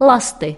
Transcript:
ласты